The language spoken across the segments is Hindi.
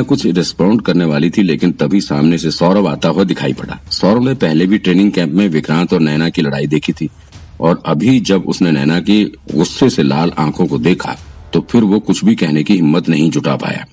नैना कुछ रिस्पॉन्ड करने वाली थी लेकिन तभी सामने से सौरभ आता हुआ दिखाई पड़ा। सौरभ ने पहले भी ट्रेनिंग कैंप में विक्रांत और नैना की लड़ाई देखी थी और अभी जब उसने नैना की गुस्से से लाल आँखों को देखा तो फिर वो कुछ भी कहने की हिम्मत नहीं जुटा पाया।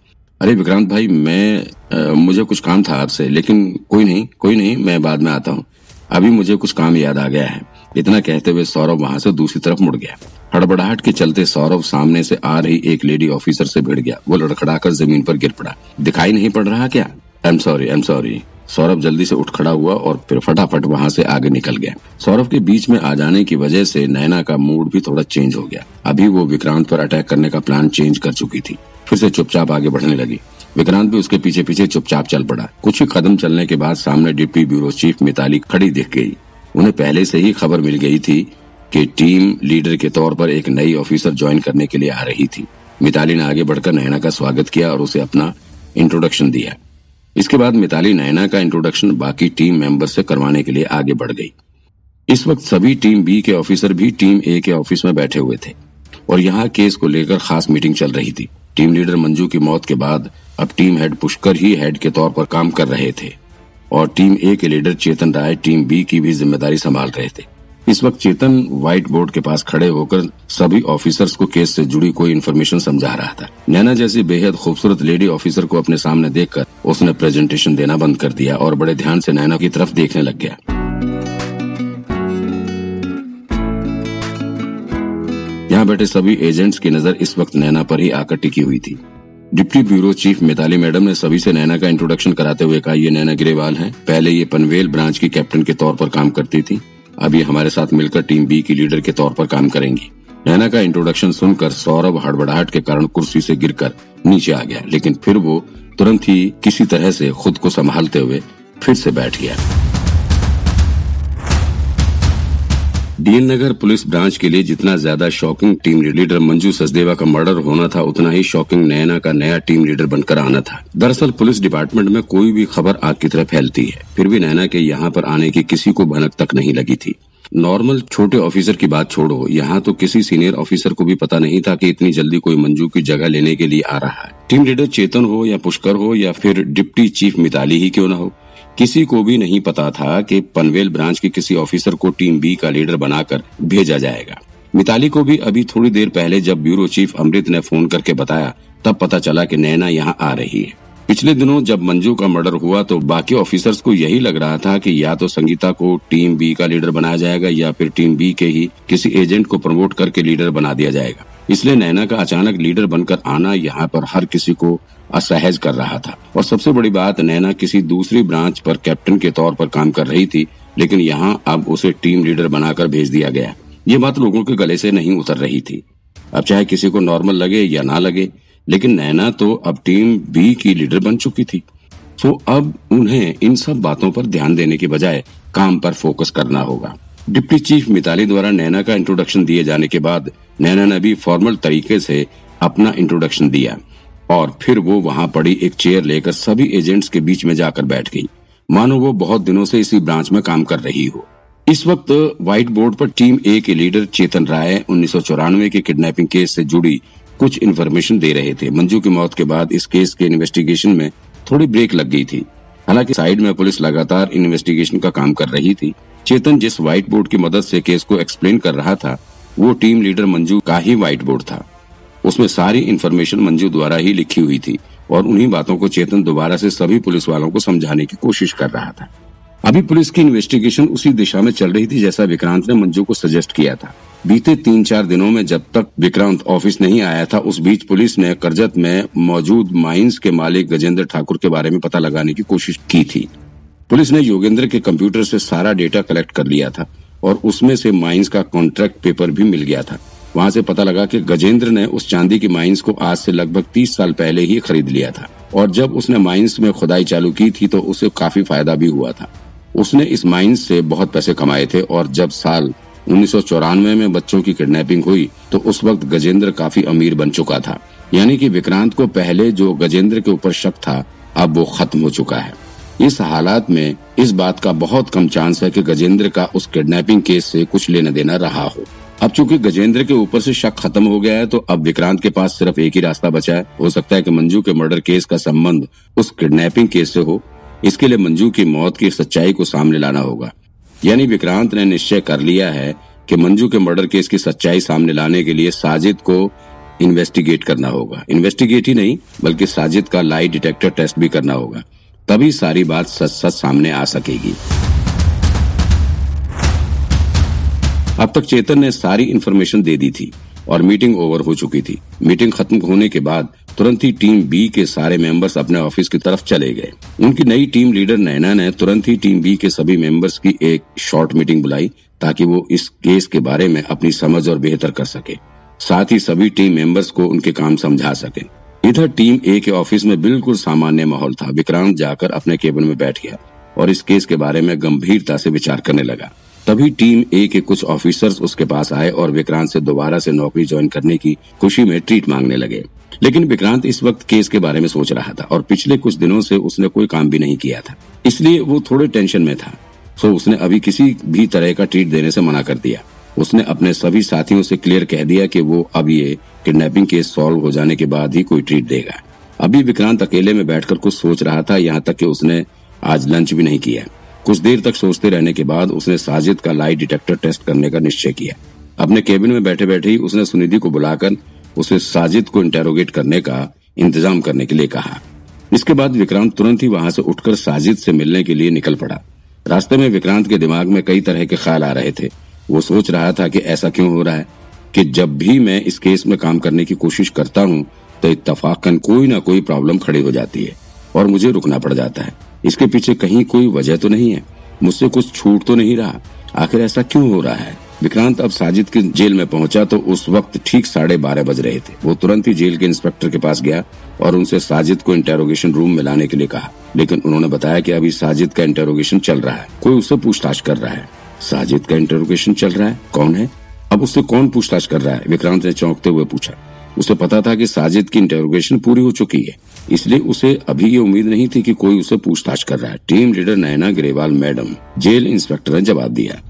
अरे विक्रांत भाई मैं आ, मुझे कुछ काम था आपसे लेकिन कोई नहीं कोई नहीं मैं बाद में आता हूँ। अभी मुझे कुछ काम याद आ गया है। इतना कहते हुए सौरभ वहाँ से दूसरी तरफ़ मुड़ गया। हड़बड़ाहट के चलते सौरभ सामने से आ रही एक लेडी ऑफिसर से भिड़ गया। वो लड़खड़ाकर ज़मीन पर गिर पड़ा। दिखाई नहीं पड़ रहा क्या? I am sorry I am sorry Saurabh जल्दी से उठ खड़ा हुआ और फिर फटाफट वहाँ से आगे निकल गया। सौरभ के बीच में आ जाने की वजह से नैना का मूड भी थोड़ा चेंज हो गया। अभी वो विक्रांत पर अटैक करने का प्लान चेंज कर चुकी थी। फिर से चुपचाप आगे बढ़ने लगी। विक्रांत भी उसके पीछे पीछे चुपचाप चल पड़ा। कुछ ही कदम चलने के बाद सामने डिप्टी ब्यूरो चीफ मिताली खड़ी दिख गई। उन्हें पहले से ही खबर मिल गई थी कि टीम लीडर के तौर पर एक नई ऑफिसर ज्वाइन करने के लिए आ रही थी। मिताली ने आगे बढ़कर नैना का स्वागत किया और उसे अपना इंट्रोडक्शन दिया। इसके बाद मिताली नैना का इंट्रोडक्शन बाकी टीम मेंबर से करवाने के लिए आगे बढ़ गई। इस वक्त सभी टीम बी के ऑफिसर भी टीम ए के ऑफ़िस में बैठे हुए थे और यहाँ केस को लेकर खास मीटिंग चल रही थी। टीम लीडर मंजू की मौत के बाद अब टीम हेड पुष्कर ही हेड के तौर पर काम कर रहे थे। और टीम ए के leader Chetan Rai team B की भी ज़िम्मेदारी संभाल रहे थे। इस वक्त चेतन व्हाइट बोर्ड के पास खड़े होकर सभी ऑफिसर्स को केस से जुड़ी कोई इन्फॉर्मेशन समझा रहा था। नैना जैसी बेहद खूबसूरत लेडी ऑफिसर को अपने सामने देखकर उसने प्रेजेंटेशन देना बंद कर दिया और बड़े ध्यान से नैना की तरफ़ देखने लग गया। यहाँ बैठे सभी एजेंट्स की नज़र इस वक्त नैना पर ही आकर टिकी हुई थी। Deputy bureau chief Mitali madam ने सभी से नैना का इंट्रोडक्शन कराते हुए कहा, ये नैना ग्रेवाल है। पहले ये पनवेल ब्रांच की कैप्टन के तौर पर काम करती थी। अब ये हमारे साथ मिलकर टीम बी की लीडर के तौर पर काम करेंगी। नैना का इंट्रोडक्शन सुनकर सौरभ हड़बड़ाहट के कारण कुर्सी से गिरकर नीचे आ गया, लेकिन फिर वो तुरंत ही किसी तरह से खुद को संभालते हुए फिर से बैठ गया। डीएन नगर पुलिस ब्रांच के लिए जितना ज़्यादा shocking team leader Manju Sachdeva का मर्डर होना था, उतना ही शॉकिंग नैना का नया टीम लीडर बनकर आना था। दरअसल पुलिस डिपार्टमेंट में कोई भी खबर आग की तरह फैलती है। फिर भी नैना के यहाँ पर आने की किसी को भनक तक नहीं लगी थी। नॉर्मल छोटे ऑफिसर की बात छोड़ो, यहाँ तो किसी सीनियर ऑफिसर को भी पता नहीं था कि इतनी जल्दी कोई मंजू की जगह लेने के लिए आ रहा है। टीम लीडर चेतन हो या पुष्कर हो या फिर डिप्टी चीफ मिताली ही क्यों न हो। किसी को भी नहीं पता था कि पनवेल ब्रांच के किसी ऑफिसर को टीम बी का लीडर बनाकर भेजा जाएगा। मिताली को भी अभी थोड़ी देर पहले जब ब्यूरो चीफ अमृत ने फ़ोन करके बताया, तब पता चला कि नैना यहाँ आ रही है। पिछले दिनों जब मंजू का मर्डर हुआ तो बाकी ऑफिसर्स को यही लग रहा था कि या तो संगीता को टीम बी का लीडर बनाया जाएगा या फिर टीम बी के ही किसी एजेंट को प्रमोट करके लीडर बना दिया जाएगा। इसलिए नैना का अचानक लीडर बनकर आना यहाँ पर हर किसी को असहज कर रहा था। और सबसे बड़ी बात, नैना किसी दूसरी ब्रांच पर कैप्टन के तौर पर काम कर रही थी, लेकिन यहाँ अब उसे टीम लीडर बनाकर भेज दिया गया। ये बात लोगों के गले से नहीं उतर रही थी। अब चाहे किसी को नॉर्मल लगे या ना लगे लेकिन नैना तो अब टीम बी की लीडर बन चुकी थी। तो अब उन्हें इन सब बातों पर ध्यान देने के बजाय काम पर फोकस करना होगा। डिप्टी चीफ मिताली द्वारा नैना का इंट्रोडक्शन दिए जाने के बाद नैना ने भी फॉर्मल तरीके से अपना इंट्रोडक्शन दिया। और फिर वो वहाँ पड़ी एक चेयर लेकर सभी एजेंट्स के बीच में जाकर बैठ गई। मानो वो बहुत दिनों से इसी ब्रांच में काम कर रही हो। इस वक्त व्हाइट बोर्ड पर टीम ए के लीडर चेतन राय उन्नीस के किडनैपिंग केस से जुड़ी कुछ इन्फॉर्मेशन दे रहे थे। मंजू की मौत के बाद इस केस के इन्वेस्टिगेशन में थोड़ी ब्रेक लग गई थी। हालाँकि साइड में पुलिस लगातार इन्वेस्टिगेशन का काम कर रही थी। चेतन जिस व्हाइट बोर्ड की मदद से केस को एक्सप्लेन कर रहा था, वो टीम लीडर मंजू का ही व्हाइट बोर्ड था। उसमें सारी इन्फॉर्मेशन मंजू द्वारा ही लिखी हुई थी और उन्हीं बातों को चेतन दोबारा से सभी पुलिस वालों को समझाने की कोशिश कर रहा था। अभी पुलिस की इन्वेस्टिगेशन उसी दिशा में चल रही थी जैसा विक्रांत ने मंजू को सजेस्ट किया था। बीते तीन चार दिनों में जब तक विक्रांत ऑफ़िस नहीं आया था, उस बीच पुलिस ने करजत में मौजूद माइंस के मालिक गजेंद्र ठाकुर के बारे में पता लगाने की कोशिश की थी। पुलिस ने योगेंद्र के कंप्यूटर से सारा डेटा कलेक्ट कर लिया था और उसमें से माइंस का कॉन्ट्रैक्ट पेपर भी मिल गया था। वहाँ से पता लगा कि गजेंद्र ने उस चांदी की माइंस को आज से लगभग तीस साल पहले ही खरीद लिया था और जब उसने माइंस में खुदाई चालू की थी तो उसे काफ़ी फ़ायदा भी हुआ था। उसने इस माइंस से बहुत पैसे कमाए थे और जब साल उन्नीस सौ चौरानवे में बच्चों की किडनैपिंग हुई तो उस वक्त गजेंद्र काफ़ी अमीर बन चुका था। यानी कि विक्रांत को पहले जो गजेंद्र के ऊपर शक था, अब वो खत्म हो चुका है। इस हालात में इस बात का बहुत कम चांस है कि गजेंद्र का उस किडनैपिंग केस से कुछ लेना देना रहा हो। अब चूँकि गजेंद्र के ऊपर से शक खत्म हो गया है तो अब विक्रांत के पास सिर्फ़ एक ही रास्ता बचा है। हो सकता है कि मंजू के मर्डर केस का संबंध उस किडनैपिंग केस से हो। इसके लिए मंजू की मौत की सच्चाई को सामने लाना होगा। यानी विक्रांत ने निश्चय कर लिया है कि मंजू के मर्डर केस की सच्चाई सामने लाने के लिए साजिद को इन्वेस्टिगेट करना होगा। इन्वेस्टिगेट ही नहीं, बल्कि साजिद का लाई डिटेक्टर टेस्ट भी करना होगा। तभी सारी बात सच सच सामने आ सकेगी। अब तक चेतन ने सारी इन्फॉर्मेशन दे दी थी और मीटिंग ओवर हो चुकी थी। मीटिंग खत्म होने के बाद तुरंत ही टीम बी के सारे मेंबर्स अपने ऑफ़िस की तरफ़ चले गए। उनकी नई टीम लीडर नैना ने तुरंत ही टीम बी के सभी मेंबर्स की एक शॉर्ट मीटिंग बुलाई ताकि वो इस केस के बारे में अपनी समझ और बेहतर कर सके। साथ ही सभी टीम मेंबर्स को उनके काम समझा सके। इधर टीम ए के ऑफ़िस में बिल्कुल सामान्य माहौल था। विक्रांत जाकर अपने केबिन में बैठ गया और इस केस के बारे में गंभीरता से विचार करने लगा। तभी टीम ए के कुछ ऑफिसर्स उसके पास आए और विक्रांत से दोबारा से नौकरी ज्वाइन करने की खुशी में ट्रीट मांगने लगे। लेकिन विक्रांत इस वक्त केस के बारे में सोच रहा था और पिछले कुछ दिनों से उसने कोई काम भी नहीं किया था। इसलिए वो थोड़े टेंशन में था। सो उसने अभी किसी भी तरह का ट्रीट देने से मना कर दिया। उसने अपने सभी साथियों से क्लियर कह दिया कि वो अब ये किडनैपिंग केस सॉल्व हो जाने के बाद ही कोई ट्रीट देगा। अभी विक्रांत अकेले में बैठकर कुछ सोच रहा था, यहाँ तक कि उसने आज लंच भी नहीं किया। कुछ देर तक सोचते रहने के बाद उसने साजिद का लाई डिटेक्टर टेस्ट करने का निश्चय किया। अपने केबिन में बैठे बैठे ही उसने सुनिधि को बुलाकर उसे साजिद को इंटेरोगेट करने का इंतज़ाम करने के लिए कहा। इसके बाद विक्रांत तुरंत ही वहाँ से उठकर साजिद से मिलने के लिए निकल पड़ा। रास्ते में विक्रांत के दिमाग में कई तरह के ख्याल आ रहे थे। वो सोच रहा था कि ऐसा क्यों हो रहा है कि जब भी मैं इस केस में काम करने की कोशिश करता हूँ तो इतफाकन कोई ना कोई प्रॉब्लम खड़ी हो जाती है और मुझे रुकना पड़ जाता है। इसके पीछे कहीं कोई वजह तो नहीं है। मुझसे कुछ छूट तो नहीं रहा। आखिर ऐसा क्यों हो रहा है? विक्रांत अब साजिद के जेल में पहुँचा तो उस वक्त ठीक साढ़े बारह बज रहे थे। वो तुरंत ही जेल के इंस्पेक्टर के पास गया और उनसे साजिद को इंटेरोगेशन रूम में लाने के लिए कहा। लेकिन उन्होंने बताया कि अभी साजिद का इंटेरोगेशन चल रहा है। कोई उससे पूछताछ कर रहा है। साजिद का इंटेरोगेशन चल रहा है? कौन है? अब उससे कौन पूछताछ कर रहा है? विक्रांत ने चौंकते हुए पूछा। उसे पता था कि साजिद की इंटेरोगेशन पूरी हो चुकी है। इसलिए उसे अभी ये उम्मीद नहीं थी कि कोई उसे पूछताछ कर रहा है। Team leader Naina Grewal madam jail inspector ने जवाब दिया।